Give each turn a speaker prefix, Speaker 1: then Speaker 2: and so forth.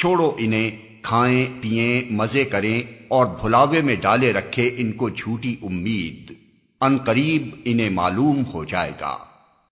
Speaker 1: چھوڑو انہیں، کھائیں پیئیں مزے کریں اور بھلاوے میں ڈالے رکھے ان کو جھوٹی امید۔ ان قریب انہیں معلوم ہو جائے گا۔